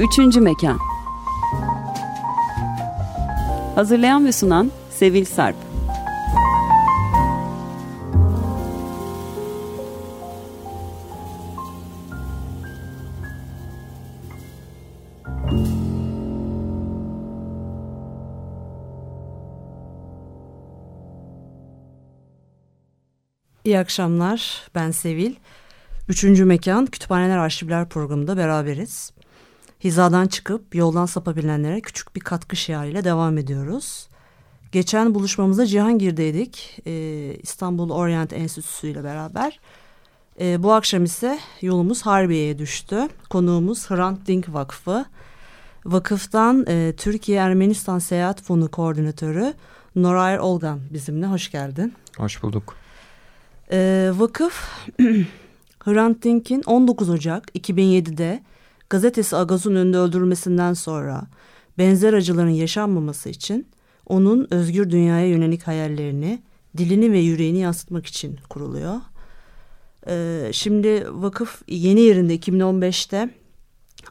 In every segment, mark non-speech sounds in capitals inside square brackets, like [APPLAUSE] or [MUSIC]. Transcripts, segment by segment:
Üçüncü Mekan Hazırlayan ve sunan Sevil Sarp İyi akşamlar, ben Sevil. Üçüncü Mekan Kütüphaneler Arşivler programında beraberiz. Hizadan çıkıp yoldan sapabilenlere küçük bir katkı şiarıyla devam ediyoruz. Geçen buluşmamızda Cihangir'deydik. Ee, İstanbul Orient Enstitüsü ile beraber. Ee, bu akşam ise yolumuz Harbiye'ye düştü. Konuğumuz Hrant Dink Vakfı. Vakıftan e, Türkiye Ermenistan Seyahat Fonu Koordinatörü Noray Olgan bizimle. Hoş geldin. Hoş bulduk. Ee, vakıf [CLEARS THROAT] Hrant Dink'in 19 Ocak 2007'de gazetesi Agaz'ın önünde öldürülmesinden sonra benzer acıların yaşanmaması için onun özgür dünyaya yönelik hayallerini, dilini ve yüreğini yansıtmak için kuruluyor. Ee, şimdi vakıf yeni yerinde 2015'te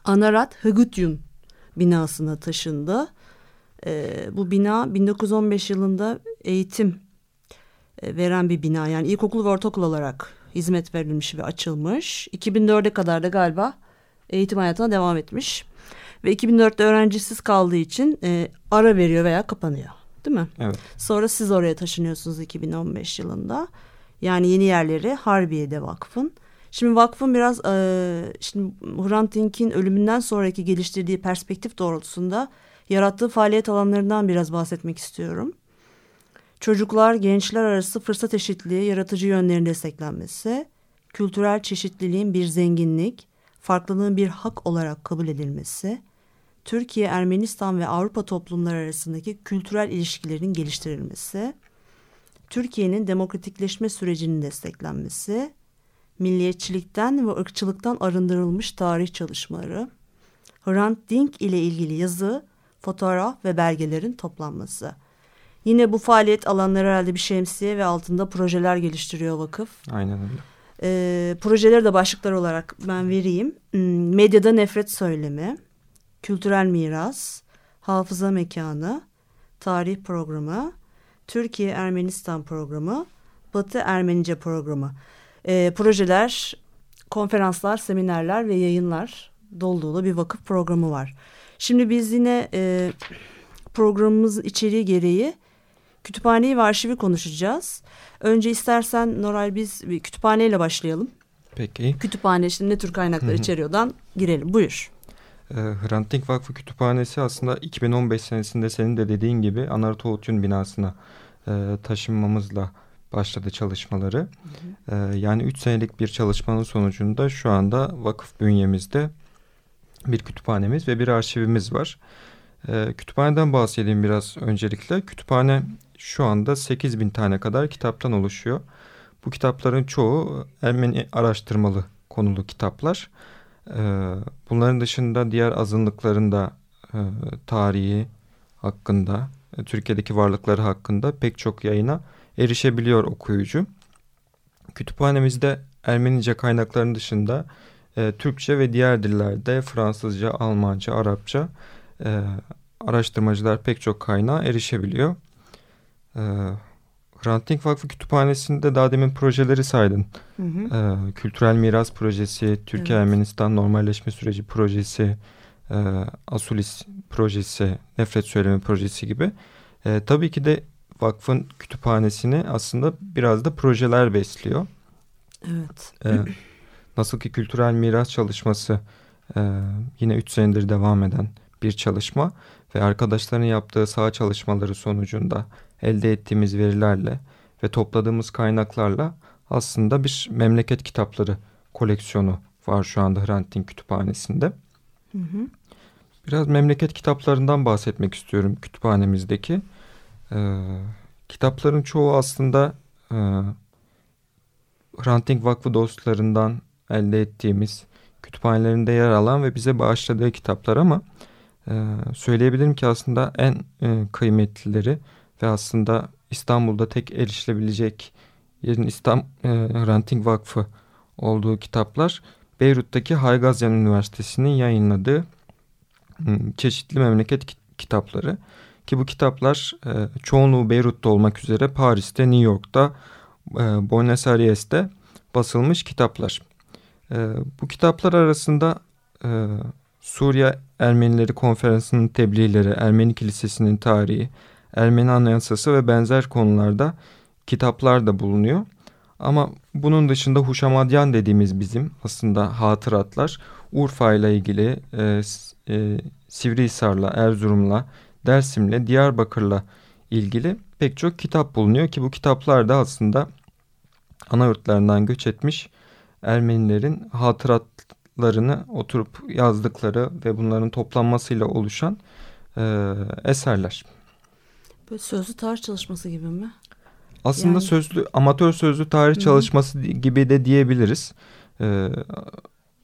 Anarat Hagutyun binasına taşındı. Ee, bu bina 1915 yılında eğitim e, veren bir bina. Yani ilkokul ve ortaokul olarak hizmet verilmiş ve açılmış. 2004'e kadar da galiba eğitim hayatına devam etmiş. Ve 2004'te öğrencisiz kaldığı için e, ara veriyor veya kapanıyor. Değil mi? Evet. Sonra siz oraya taşınıyorsunuz 2015 yılında. Yani yeni yerleri Harbiye'de vakfın. Şimdi vakfın biraz e, şimdi Hrant Dink'in ölümünden sonraki geliştirdiği perspektif doğrultusunda yarattığı faaliyet alanlarından biraz bahsetmek istiyorum. Çocuklar, gençler arası fırsat eşitliği, yaratıcı yönlerin desteklenmesi, kültürel çeşitliliğin bir zenginlik, farklılığın bir hak olarak kabul edilmesi, Türkiye, Ermenistan ve Avrupa toplumları arasındaki kültürel ilişkilerin geliştirilmesi, Türkiye'nin demokratikleşme sürecinin desteklenmesi, milliyetçilikten ve ırkçılıktan arındırılmış tarih çalışmaları, Hrant Dink ile ilgili yazı, fotoğraf ve belgelerin toplanması. Yine bu faaliyet alanları herhalde bir şemsiye ve altında projeler geliştiriyor vakıf. Aynen öyle. E, projeleri de başlıklar olarak ben vereyim. Hmm, medyada nefret söylemi, kültürel miras, hafıza mekanı, tarih programı, Türkiye Ermenistan programı, Batı Ermenice programı. E, projeler, konferanslar, seminerler ve yayınlar dolu dolu bir vakıf programı var. Şimdi biz yine e, programımız içeriği gereği kütüphaneyi ve arşivi konuşacağız. Önce istersen Noray biz bir kütüphaneyle başlayalım. Peki. Kütüphane şimdi ne tür kaynaklar içeriyordan girelim. Buyur. E, Hrant Dink Vakfı Kütüphanesi aslında 2015 senesinde senin de dediğin gibi Anartoğutun binasına e, taşınmamızla başladı çalışmaları. Hı hı. E, yani 3 senelik bir çalışmanın sonucunda şu anda vakıf bünyemizde bir kütüphanemiz ve bir arşivimiz var. E, kütüphaneden bahsedeyim biraz öncelikle. Kütüphane şu anda 8 bin tane kadar kitaptan oluşuyor. Bu kitapların çoğu Ermeni araştırmalı konulu kitaplar. Ee, bunların dışında diğer azınlıkların da e, tarihi hakkında, e, Türkiye'deki varlıkları hakkında pek çok yayına erişebiliyor okuyucu. Kütüphanemizde Ermenice kaynakların dışında e, Türkçe ve diğer dillerde Fransızca, Almanca, Arapça araştırmacılar pek çok kaynağa erişebiliyor. E, Hrant Dink Vakfı Kütüphanesi'nde daha demin projeleri saydın. Hı hı. E, Kültürel Miras Projesi, Türkiye-Ermenistan evet. Normalleşme Süreci Projesi, e, Asulis Projesi, Nefret Söylemi Projesi gibi. E, tabii ki de vakfın kütüphanesini aslında biraz da projeler besliyor. Evet. E, nasıl ki kültürel miras çalışması e, yine 3 senedir devam eden bir çalışma ve arkadaşların yaptığı saha çalışmaları sonucunda elde ettiğimiz verilerle ve topladığımız kaynaklarla aslında bir memleket kitapları koleksiyonu var şu anda Hrant Dink Kütüphanesi'nde. Hı hı. Biraz memleket kitaplarından bahsetmek istiyorum kütüphanemizdeki. Ee, kitapların çoğu aslında e, Hrant Dink Vakfı dostlarından elde ettiğimiz kütüphanelerinde yer alan ve bize bağışladığı kitaplar ama e, söyleyebilirim ki aslında en e, kıymetlileri ve aslında İstanbul'da tek erişilebilecek yerin İstanbul e, Ranting Vakfı olduğu kitaplar Beyrut'taki Haygazyan Üniversitesi'nin yayınladığı çeşitli memleket kitapları ki bu kitaplar e, çoğunluğu Beyrut'ta olmak üzere Paris'te, New York'ta, Buenos Aires'te basılmış kitaplar. Bu kitaplar arasında Suriye Ermenileri Konferansı'nın tebliğleri, Ermeni Kilisesi'nin tarihi, Ermeni Anayasası ve benzer konularda kitaplar da bulunuyor. Ama bunun dışında Huşamadyan dediğimiz bizim aslında hatıratlar Urfa ile ilgili e, e, Sivrihisar'la, Erzurum'la, Dersim'le, Diyarbakır'la ilgili pek çok kitap bulunuyor ki bu kitaplar da aslında ana yurtlarından göç etmiş Ermenilerin hatıratlarını oturup yazdıkları ve bunların toplanmasıyla oluşan e, eserler. Böyle sözlü tarih çalışması gibi mi? Aslında yani... sözlü amatör sözlü tarih Hı-hı. çalışması gibi de diyebiliriz. Ee,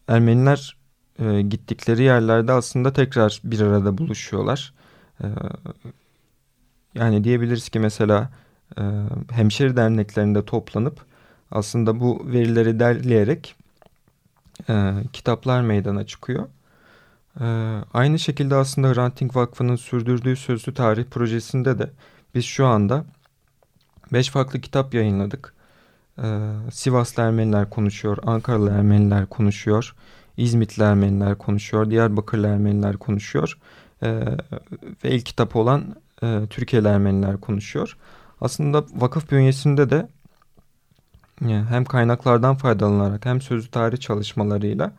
Ermeniler e, gittikleri yerlerde aslında tekrar bir arada buluşuyorlar. Ee, yani diyebiliriz ki mesela e, hemşeri derneklerinde toplanıp aslında bu verileri derleyerek e, kitaplar meydana çıkıyor. E, aynı şekilde aslında Hrant Dink Vakfı'nın sürdürdüğü sözlü tarih projesinde de biz şu anda beş farklı kitap yayınladık. E, Sivaslı Ermeniler konuşuyor, Ankaralı Ermeniler konuşuyor, İzmitli Ermeniler konuşuyor, Diyarbakırlı Ermeniler konuşuyor e, ve ilk kitap olan e, Türkiye'li Ermeniler konuşuyor. Aslında vakıf bünyesinde de hem kaynaklardan faydalanarak hem sözlü tarih çalışmalarıyla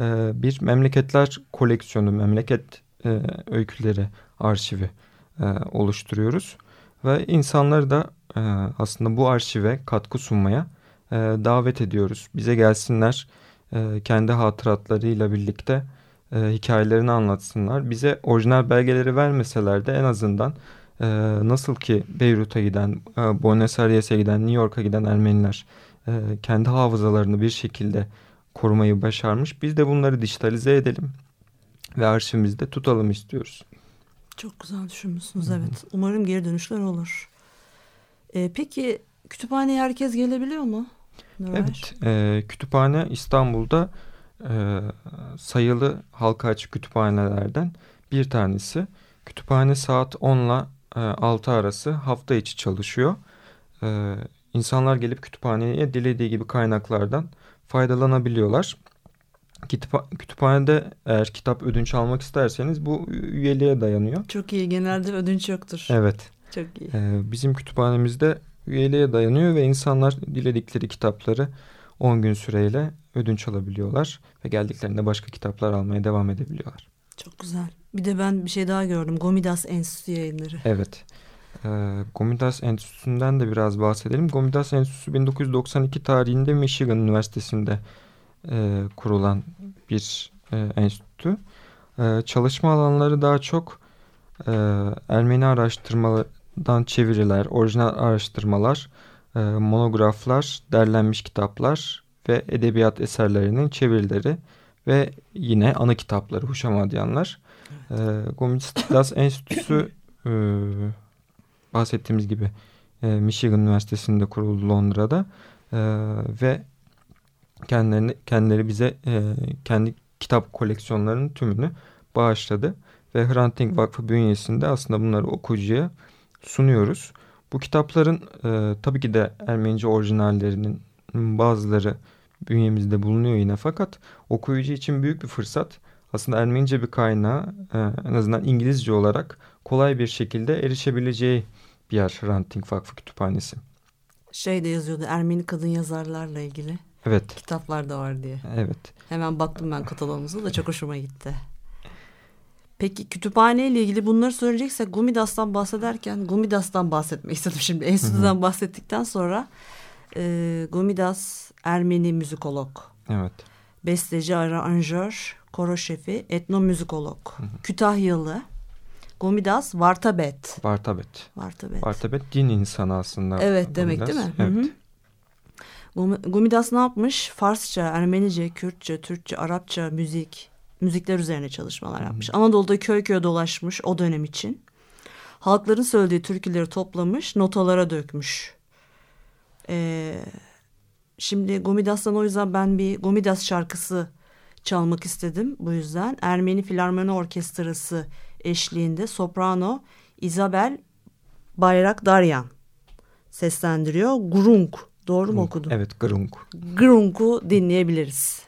e, bir memleketler koleksiyonu, memleket e, öyküleri arşivi e, oluşturuyoruz. Ve insanları da e, aslında bu arşive katkı sunmaya e, davet ediyoruz. Bize gelsinler kendi hatıratlarıyla birlikte hikayelerini anlatsınlar. Bize orijinal belgeleri vermeseler de en azından e, nasıl ki Beyrut'a giden, e, Buenos Aires'e giden, New York'a giden Ermeniler e, kendi hafızalarını bir şekilde korumayı başarmış. Biz de bunları dijitalize edelim ve arşivimizde tutalım istiyoruz. Çok güzel düşünmüşsünüz evet. Umarım geri dönüşler olur. E, peki kütüphaneye herkes gelebiliyor mu? Nuraj? Evet, e, kütüphane İstanbul'da e, sayılı halka açık kütüphanelerden bir tanesi. Kütüphane saat 10 ile 6 arası hafta içi çalışıyor. E, insanlar gelip kütüphaneye dilediği gibi kaynaklardan faydalanabiliyorlar. Kütüphanede eğer kitap ödünç almak isterseniz bu üyeliğe dayanıyor. Çok iyi. Genelde ödünç yoktur. Evet. Çok iyi. Ee, bizim kütüphanemizde üyeliğe dayanıyor ve insanlar diledikleri kitapları 10 gün süreyle ödünç alabiliyorlar ve geldiklerinde başka kitaplar almaya devam edebiliyorlar. Çok güzel. Bir de ben bir şey daha gördüm. Gomidas Enstitüsü yayınları. Evet. Ee, Gomidas Enstitüsü'nden de biraz bahsedelim. Gomidas Enstitüsü 1992 tarihinde Michigan Üniversitesi'nde e, kurulan bir e, enstitü. E, çalışma alanları daha çok e, Ermeni araştırmadan çeviriler, orijinal araştırmalar, e, monograflar, derlenmiş kitaplar ve edebiyat eserlerinin çevirileri ve yine ana kitapları Huşamadyanlar. Evet. E, Gomidas Enstitüsü e, bahsettiğimiz gibi e, Michigan Üniversitesi'nde kuruldu Londra'da e, ve kendilerini kendileri bize e, kendi kitap koleksiyonlarının tümünü bağışladı ve Hrant Vakfı bünyesinde aslında bunları okuyucuya sunuyoruz. Bu kitapların e, tabii ki de Ermenice orijinallerinin bazıları bünyemizde bulunuyor yine fakat okuyucu için büyük bir fırsat. Aslında Ermenice bir kaynağı e, en azından İngilizce olarak kolay bir şekilde erişebileceği bir yer Hrant Dink Vakfı Kütüphanesi. Şey de yazıyordu Ermeni kadın yazarlarla ilgili. Evet. Kitaplar da var diye. Evet. Hemen baktım ben kataloğumuza da çok hoşuma gitti. Peki kütüphane ile ilgili bunları söyleyeceksek Gumidas'tan bahsederken Gumidas'tan bahsetmek istedim şimdi. Enstitüden bahsettikten sonra e, Gumidas Ermeni müzikolog. Evet. Besteci, aranjör, koro şefi, etnomüzikolog. Hı hı. Kütahyalı. Gomidas Vartabet. Vartabet. Vartabet. Vartabet din insanı aslında. Evet demek değil mi? Evet. Hı hı. Gumidas ne yapmış? Farsça, Ermenice, Kürtçe, Türkçe, Arapça, müzik, müzikler üzerine çalışmalar yapmış. Hmm. Anadolu'da köy köy dolaşmış o dönem için. Halkların söylediği türküleri toplamış, notalara dökmüş. Ee, şimdi Gomidas'tan o yüzden ben bir Gomidas şarkısı çalmak istedim bu yüzden. Ermeni Filarmoni Orkestrası eşliğinde soprano Isabel Bayrakdaryan seslendiriyor. Grunk. Doğru mu okudum? Evet, Grunk. Grunk'u dinleyebiliriz.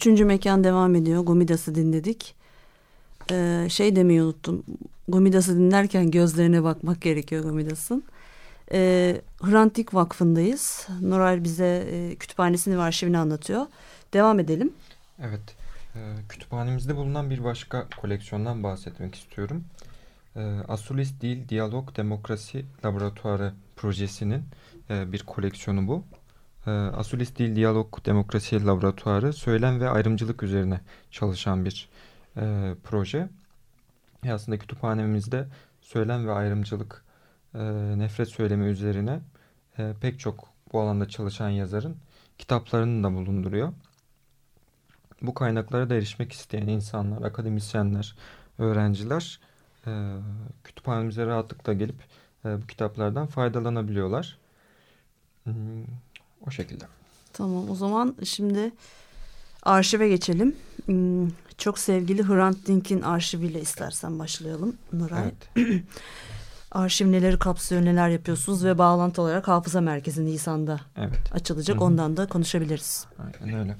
Üçüncü mekan devam ediyor. Gomidas'ı dinledik. Ee, şey demeyi unuttum. Gomidas'ı dinlerken gözlerine bakmak gerekiyor Gomidas'ın. Ee, Hrant Dink Vakfı'ndayız. Nuray bize e, kütüphanesini ve arşivini anlatıyor. Devam edelim. Evet. E, kütüphanemizde bulunan bir başka koleksiyondan bahsetmek istiyorum. E, Asulis Dil Diyalog Demokrasi Laboratuvarı projesinin e, bir koleksiyonu bu. E, Asulis Dil Diyalog Demokrasi Laboratuvarı söylem ve ayrımcılık üzerine çalışan bir e, proje. E, aslında kütüphanemizde söylem ve ayrımcılık, e, nefret söylemi üzerine e, pek çok bu alanda çalışan yazarın kitaplarını da bulunduruyor. Bu kaynaklara da erişmek isteyen insanlar, akademisyenler, öğrenciler e, kütüphanemize rahatlıkla gelip e, bu kitaplardan faydalanabiliyorlar. Hmm, o şekilde. Tamam o zaman şimdi arşive geçelim. Hmm, çok sevgili Hrant Dink'in arşiviyle istersen başlayalım Nuray. Evet. [CLEARS THROAT] Arşiv neleri kapsıyor, neler yapıyorsunuz ve bağlantı olarak Hafıza Merkezi Nisan'da evet. açılacak. Hı-hı. Ondan da konuşabiliriz. Aynen öyle.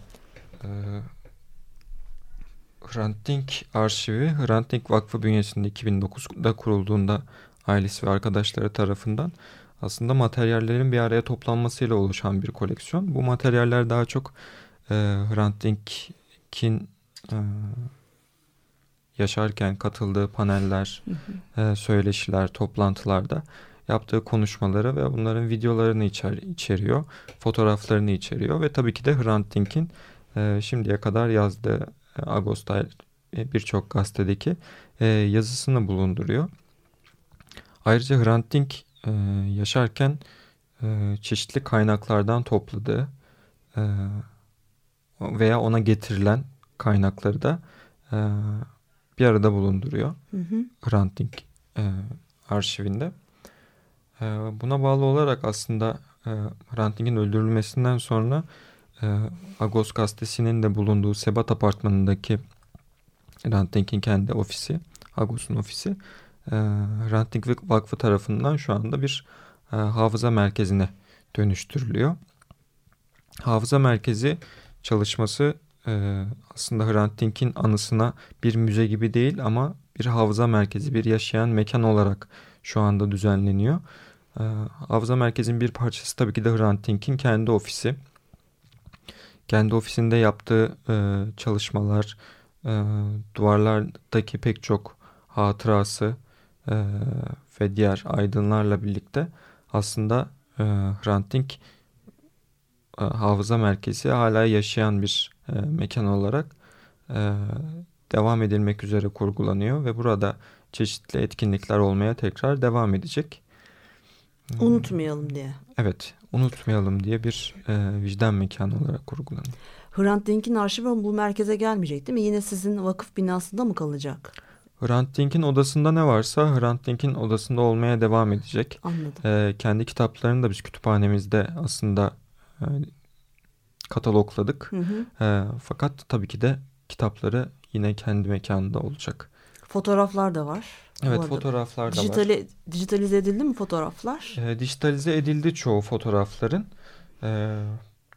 Ee, Hrant Dink arşivi Hrant Dink Vakfı bünyesinde 2009'da kurulduğunda ailesi ve arkadaşları tarafından aslında materyallerin bir araya toplanmasıyla oluşan bir koleksiyon. Bu materyaller daha çok e, Hrant Dink'in e, yaşarken katıldığı paneller, E, söyleşiler, toplantılarda yaptığı konuşmaları ve bunların videolarını içer, içeriyor, fotoğraflarını içeriyor ve tabii ki de Hrant Dink'in e, şimdiye kadar yazdığı e, Agos'ta e, birçok gazetedeki e, yazısını bulunduruyor. Ayrıca Hrant Dink e, yaşarken e, çeşitli kaynaklardan topladığı e, veya ona getirilen kaynakları da e, bir arada bulunduruyor. Hı hı. Hrant Dink e, arşivinde. E, buna bağlı olarak aslında e, Hrant Dink'in öldürülmesinden sonra e, Agos gazetesinin de bulunduğu Sebat apartmanındaki Hrant Dink'in kendi ofisi, Agos'un ofisi e, Hrant Dink Vakfı tarafından şu anda bir e, hafıza merkezine dönüştürülüyor. Hafıza merkezi çalışması e, aslında Hrant anısına bir müze gibi değil ama bir hafıza merkezi, bir yaşayan mekan olarak şu anda düzenleniyor. E, hafıza merkezin bir parçası tabii ki de Hrant kendi ofisi. Kendi ofisinde yaptığı e, çalışmalar, e, duvarlardaki pek çok hatırası e, ve diğer aydınlarla birlikte aslında e, Hrant Dink e, hafıza merkezi hala yaşayan bir e, mekan olarak e, devam edilmek üzere kurgulanıyor ve burada çeşitli etkinlikler olmaya tekrar devam edecek. Unutmayalım diye. Evet, unutmayalım diye bir e, vicdan mekanı olarak kurgulanıyor. Hrant Dink'in arşivi bu merkeze gelmeyecek değil mi? Yine sizin vakıf binasında mı kalacak? Hrant Dink'in odasında ne varsa Hrant Dink'in odasında olmaya devam edecek. Anladım. Ee, kendi kitaplarını da biz kütüphanemizde aslında e, katalogladık. Hı hı. E, fakat tabii ki de kitapları yine kendi mekanında olacak. Fotoğraflar da var. Evet fotoğraflar da Dijitali, var. Dijitalize edildi mi fotoğraflar? E, dijitalize edildi çoğu fotoğrafların. E,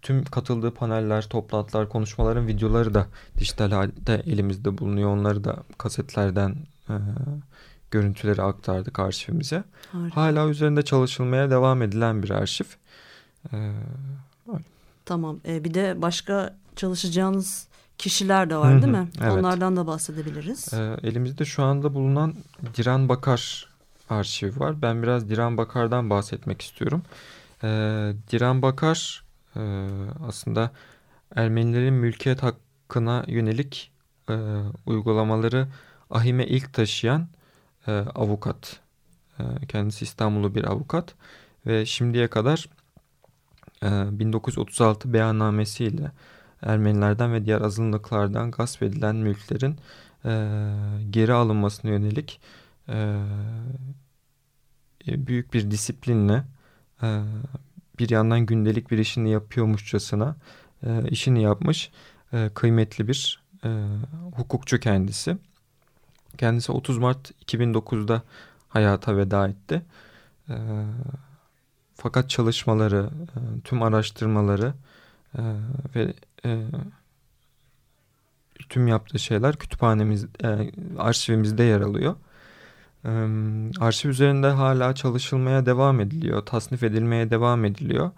tüm katıldığı paneller, toplantılar, konuşmaların videoları da dijital halde elimizde bulunuyor. Onları da kasetlerden e, görüntüleri aktardık arşivimize. Harika. Hala üzerinde çalışılmaya devam edilen bir arşiv. E, Tamam. E, bir de başka çalışacağınız kişiler de var değil mi? Evet. Onlardan da bahsedebiliriz. E, elimizde şu anda bulunan Diran Bakar arşivi var. Ben biraz Diran Bakar'dan bahsetmek istiyorum. E, Diran Bakar e, aslında Ermenilerin mülkiyet hakkına yönelik e, uygulamaları ahime ilk taşıyan e, avukat. E, kendisi İstanbullu bir avukat ve şimdiye kadar 1936 ee, beyannamesiyle Ermenilerden ve diğer azınlıklardan gasp edilen mülklerin e, geri alınmasına yönelik e, büyük bir disiplinle e, bir yandan gündelik bir işini yapıyormuşçasına işini yapmış kıymetli bir hukukçu kendisi. Kendisi 30 Mart 2009'da hayata veda etti. Fakat çalışmaları, e, tüm araştırmaları e, ve e, tüm yaptığı şeyler kütüphanemiz, e, arşivimizde yer alıyor. Arşiv üzerinde hala çalışılmaya devam ediliyor, tasnif edilmeye devam ediliyor.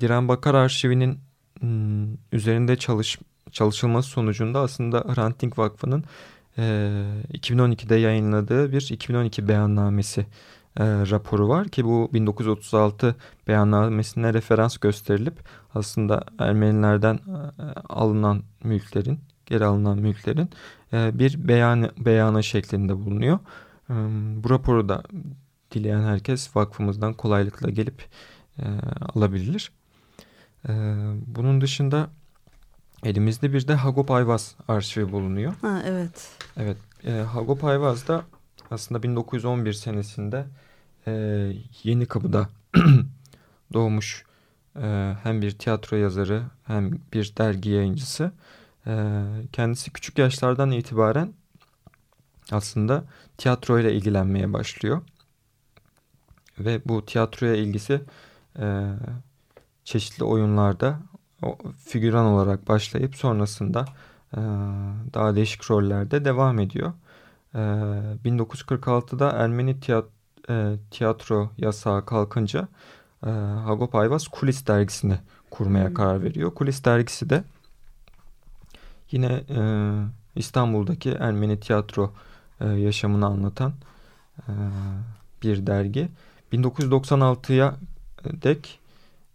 Diren Bakar arşivinin m, üzerinde çalış, çalışılması sonucunda aslında Hrant Dink Vakfı'nın e, 2012'de yayınladığı bir 2012 beyannamesi raporu var ki bu 1936 beyannamesine referans gösterilip aslında Ermenilerden alınan mülklerin, geri alınan mülklerin e, bir beyanı, beyanı şeklinde bulunuyor. E, bu raporu da dileyen herkes vakfımızdan kolaylıkla gelip e, alabilir. Bunun dışında elimizde bir de Hagop Ayvaz arşivi bulunuyor. Ha, evet. Evet, Hagop Ayvaz da aslında 1911 senesinde Yeni Kapı'da [CLEARS THROAT] doğmuş hem bir tiyatro yazarı hem bir dergi yayıncısı. E, kendisi küçük yaşlardan itibaren aslında tiyatro ile ilgilenmeye başlıyor. Ve bu tiyatroya ilgisi e, çeşitli oyunlarda figüran olarak başlayıp sonrasında e, daha değişik rollerde devam ediyor. E, 1946'da Ermeni tiyat, e, tiyatro yasağı kalkınca e, Hagop Ayvaz Kulis dergisini kurmaya karar veriyor. Kulis dergisi de yine e, İstanbul'daki Ermeni tiyatro e, yaşamını anlatan e, bir dergi. 1996'ya dek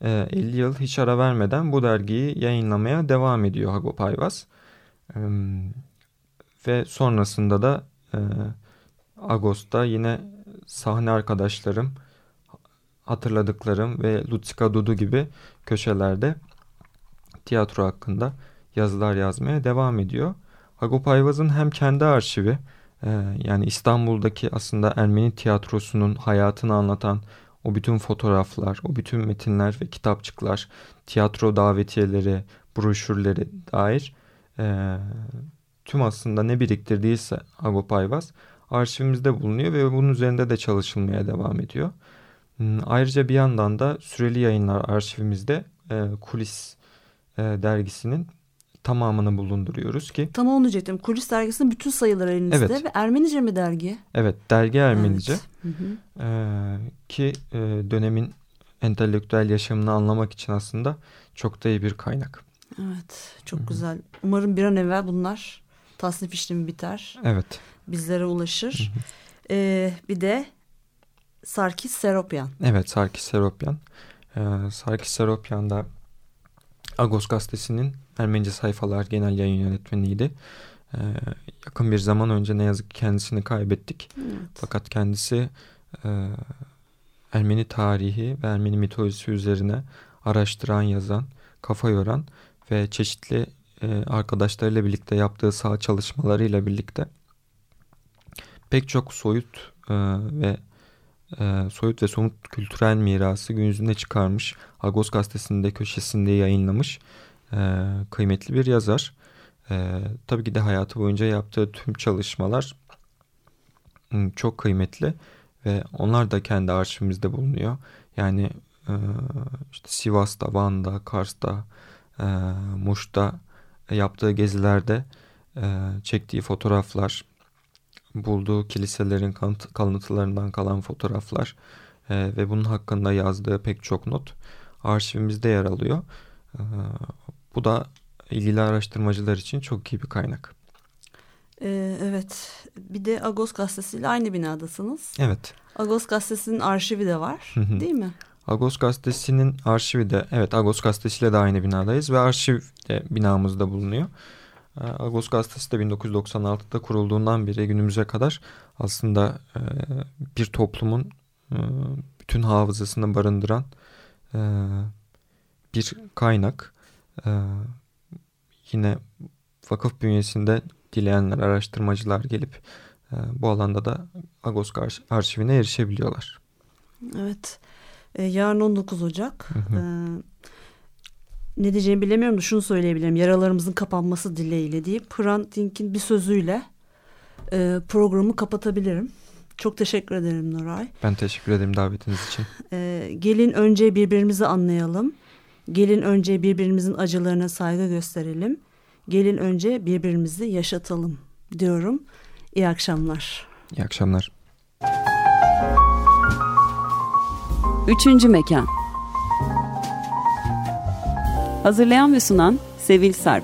e, 50 yıl hiç ara vermeden bu dergiyi yayınlamaya devam ediyor Hagop Ayvaz. E, ve sonrasında da e, Ağustos'ta yine sahne arkadaşlarım, hatırladıklarım ve Lutsika Dudu gibi köşelerde tiyatro hakkında yazılar yazmaya devam ediyor. Hagop Ayvaz'ın hem kendi arşivi e, yani İstanbul'daki aslında Ermeni tiyatrosunun hayatını anlatan o bütün fotoğraflar, o bütün metinler ve kitapçıklar, tiyatro davetiyeleri, broşürleri dair e, tüm aslında ne biriktirdiyse Agop Ayvaz arşivimizde bulunuyor ve bunun üzerinde de çalışılmaya devam ediyor. Hmm, ayrıca bir yandan da süreli yayınlar arşivimizde e, Kulis e, dergisinin tamamını bulunduruyoruz ki. Tam onu diyecektim. Kulis dergisinin bütün sayıları elinizde evet. ve Ermenice mi dergi? Evet dergi Ermenice. Evet. Hı hı. Ee, ki e, dönemin entelektüel yaşamını anlamak için aslında çok da iyi bir kaynak. Evet çok Hı-hı. güzel. Umarım bir an evvel bunlar tasnif işlemi biter. Evet. Bizlere ulaşır. Ee, bir de Sarkis Seropyan. Evet Sarkis Seropyan. Ee, Sarkis Seropyan da Agos gazetesinin Ermenice sayfalar genel yayın yönetmeniydi. Ee, yakın bir zaman önce ne yazık ki kendisini kaybettik. Evet. Fakat kendisi e, Ermeni tarihi ve Ermeni mitolojisi üzerine araştıran, yazan, kafa yoran ve çeşitli e, arkadaşlarıyla birlikte yaptığı sağ çalışmalarıyla birlikte pek çok soyut e, ve e, soyut ve somut kültürel mirası gün yüzüne çıkarmış. Agos gazetesinde köşesinde yayınlamış e, kıymetli bir yazar. E, tabii ki de hayatı boyunca yaptığı tüm çalışmalar çok kıymetli ve onlar da kendi arşivimizde bulunuyor. Yani e, işte Sivas'ta, Van'da, Kars'ta, e, Muş'ta yaptığı gezilerde çektiği fotoğraflar, bulduğu kiliselerin kalıntılarından kalan fotoğraflar ve bunun hakkında yazdığı pek çok not arşivimizde yer alıyor. Bu da ilgili araştırmacılar için çok iyi bir kaynak. Ee, evet. Bir de Agos Gazetesi ile aynı binadasınız. Evet. Agos Gazetesi'nin arşivi de var hı hı. değil mi? Agos Gazetesi'nin arşivi de evet Agos Gazetesi ile de aynı binadayız ve arşiv de binamızda bulunuyor. Ee, Agos Gazetesi de 1996'da kurulduğundan beri günümüze kadar aslında e, bir toplumun e, bütün hafızasını barındıran e, bir kaynak. Yine vakıf bünyesinde dileyenler, araştırmacılar gelip bu alanda da Agos arşivine erişebiliyorlar. Evet. Yarın 19 Ocak. Hı hı. ne diyeceğimi bilemiyorum da şunu söyleyebilirim. Yaralarımızın kapanması dileğiyle deyip Hrant Dink'in bir sözüyle programı kapatabilirim. Çok teşekkür ederim Nuray. Ben teşekkür ederim davetiniz için. gelin önce birbirimizi anlayalım. Gelin önce birbirimizin acılarına saygı gösterelim. Gelin önce birbirimizi yaşatalım diyorum. İyi akşamlar. İyi akşamlar. Üçüncü Mekan Hazırlayan ve sunan Sevil Sarp